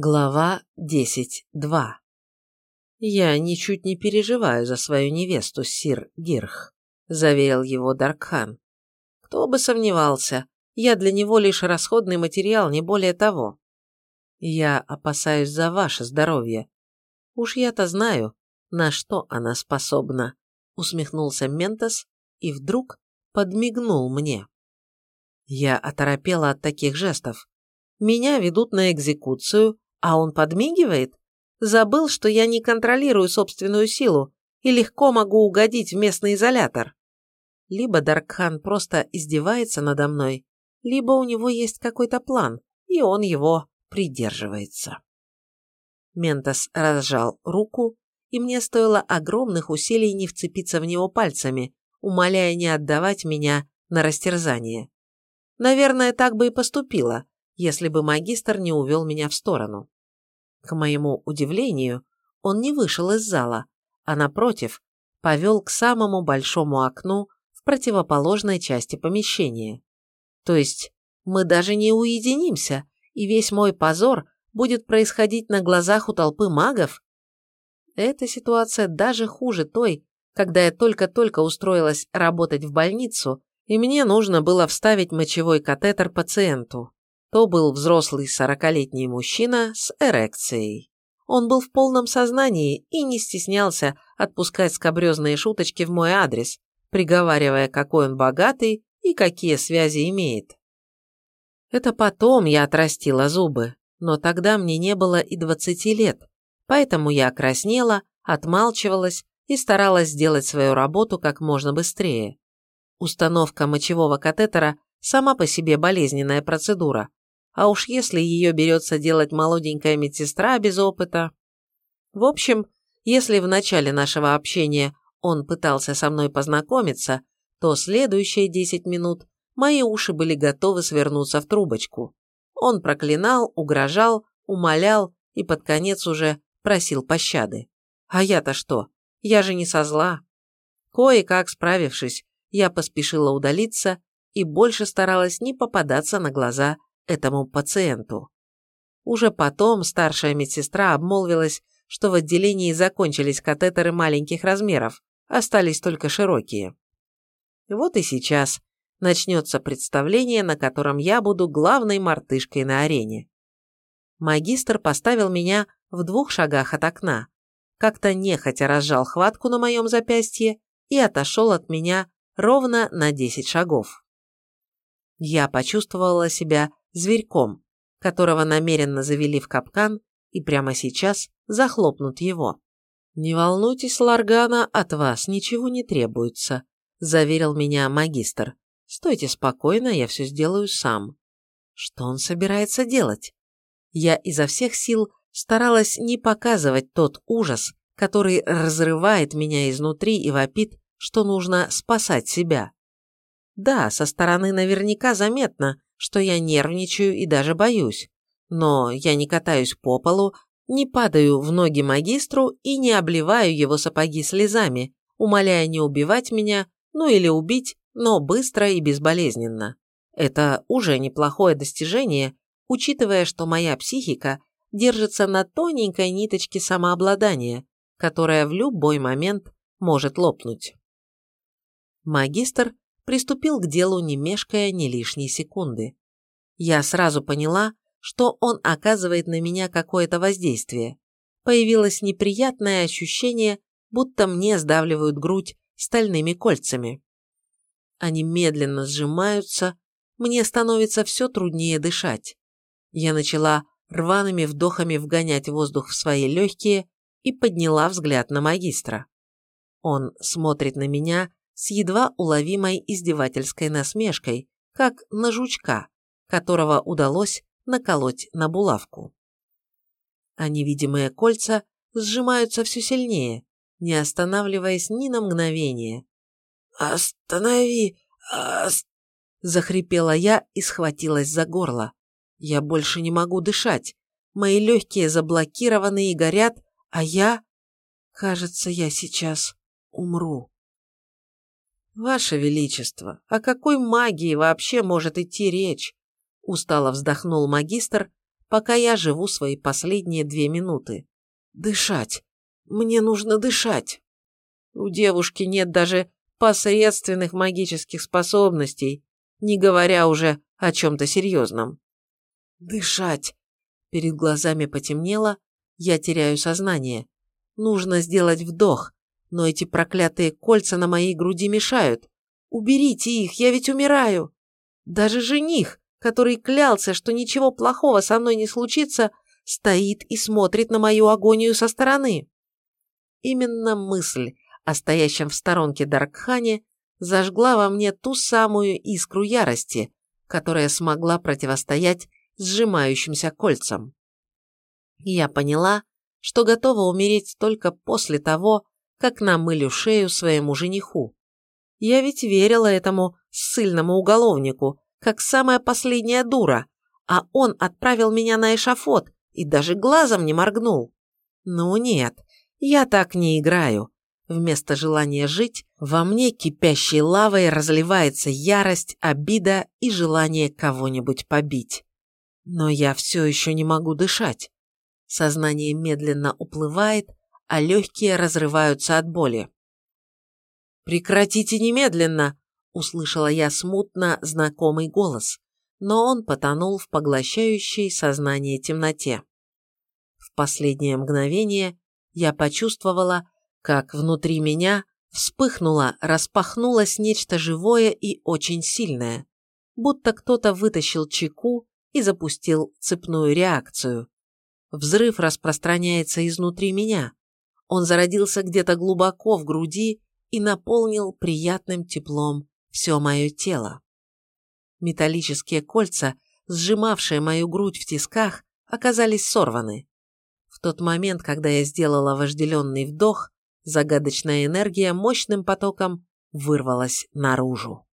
Глава 10.2 «Я ничуть не переживаю за свою невесту, сир Гирх», – заверил его Даркхан. «Кто бы сомневался, я для него лишь расходный материал, не более того. Я опасаюсь за ваше здоровье. Уж я-то знаю, на что она способна», – усмехнулся Ментос и вдруг подмигнул мне. Я оторопела от таких жестов. Меня ведут на экзекуцию, а он подмигивает? Забыл, что я не контролирую собственную силу и легко могу угодить в местный изолятор. Либо Даркхан просто издевается надо мной, либо у него есть какой-то план, и он его придерживается. Ментос разжал руку, и мне стоило огромных усилий не вцепиться в него пальцами, умоляя не отдавать меня на растерзание. Наверное, так бы и поступила, если бы магистр не увел меня в сторону. К моему удивлению, он не вышел из зала, а напротив, повел к самому большому окну в противоположной части помещения. То есть мы даже не уединимся, и весь мой позор будет происходить на глазах у толпы магов? Эта ситуация даже хуже той, когда я только-только устроилась работать в больницу, и мне нужно было вставить мочевой катетер пациенту. То был взрослый сорокалетний мужчина с эрекцией. Он был в полном сознании и не стеснялся отпускать скобрезные шуточки в мой адрес, приговаривая, какой он богатый и какие связи имеет. Это потом я отрастила зубы, но тогда мне не было и двадцати лет, поэтому я краснела, отмалчивалась и старалась сделать свою работу как можно быстрее. Установка мочевого катетера сама по себе болезненная процедура, а уж если ее берется делать молоденькая медсестра без опыта. В общем, если в начале нашего общения он пытался со мной познакомиться, то следующие 10 минут мои уши были готовы свернуться в трубочку. Он проклинал, угрожал, умолял и под конец уже просил пощады. А я-то что? Я же не со зла. Кое-как справившись, я поспешила удалиться и больше старалась не попадаться на глаза этому пациенту. Уже потом старшая медсестра обмолвилась, что в отделении закончились катетеры маленьких размеров, остались только широкие. Вот и сейчас начнется представление, на котором я буду главной мартышкой на арене. Магистр поставил меня в двух шагах от окна, как-то нехотя разжал хватку на моем запястье и отошел от меня ровно на 10 шагов. Я почувствовала себя зверьком, которого намеренно завели в капкан и прямо сейчас захлопнут его. «Не волнуйтесь, Ларгана, от вас ничего не требуется», – заверил меня магистр. «Стойте спокойно, я все сделаю сам». Что он собирается делать? Я изо всех сил старалась не показывать тот ужас, который разрывает меня изнутри и вопит, что нужно спасать себя. Да, со стороны наверняка заметно, что я нервничаю и даже боюсь, но я не катаюсь по полу, не падаю в ноги магистру и не обливаю его сапоги слезами, умоляя не убивать меня, ну или убить, но быстро и безболезненно. Это уже неплохое достижение, учитывая, что моя психика держится на тоненькой ниточке самообладания, которая в любой момент может лопнуть. Магистр приступил к делу не мешкая ни лишней секунды. Я сразу поняла, что он оказывает на меня какое-то воздействие. Появилось неприятное ощущение, будто мне сдавливают грудь стальными кольцами. Они медленно сжимаются, мне становится все труднее дышать. Я начала рваными вдохами вгонять воздух в свои легкие и подняла взгляд на магистра. Он смотрит на меня с едва уловимой издевательской насмешкой, как на жучка, которого удалось наколоть на булавку. А невидимые кольца сжимаются все сильнее, не останавливаясь ни на мгновение. «Останови! Ост...» Захрипела я и схватилась за горло. Я больше не могу дышать. Мои легкие заблокированы и горят, а я... Кажется, я сейчас умру. Ваше Величество, о какой магии вообще может идти речь? Устало вздохнул магистр, пока я живу свои последние две минуты. Дышать. Мне нужно дышать. У девушки нет даже посредственных магических способностей, не говоря уже о чем-то серьезном. Дышать. Перед глазами потемнело, я теряю сознание. Нужно сделать вдох, но эти проклятые кольца на моей груди мешают. Уберите их, я ведь умираю. Даже жених, который клялся, что ничего плохого со мной не случится, стоит и смотрит на мою агонию со стороны. Именно мысль о стоящем в сторонке Даркхане зажгла во мне ту самую искру ярости, которая смогла противостоять сжимающимся кольцам. Я поняла, что готова умереть только после того, как намылю шею своему жениху. Я ведь верила этому ссыльному уголовнику, как самая последняя дура, а он отправил меня на эшафот и даже глазом не моргнул. Ну нет, я так не играю. Вместо желания жить, во мне кипящей лавой разливается ярость, обида и желание кого-нибудь побить. Но я все еще не могу дышать. Сознание медленно уплывает, а легкие разрываются от боли. «Прекратите немедленно!» – услышала я смутно знакомый голос, но он потонул в поглощающей сознание темноте. В последнее мгновение я почувствовала, как внутри меня вспыхнуло, распахнулось нечто живое и очень сильное, будто кто-то вытащил чеку и запустил цепную реакцию. Взрыв распространяется изнутри меня. Он зародился где-то глубоко в груди и наполнил приятным теплом все мое тело. Металлические кольца, сжимавшие мою грудь в тисках, оказались сорваны. В тот момент, когда я сделала вожделенный вдох, загадочная энергия мощным потоком вырвалась наружу.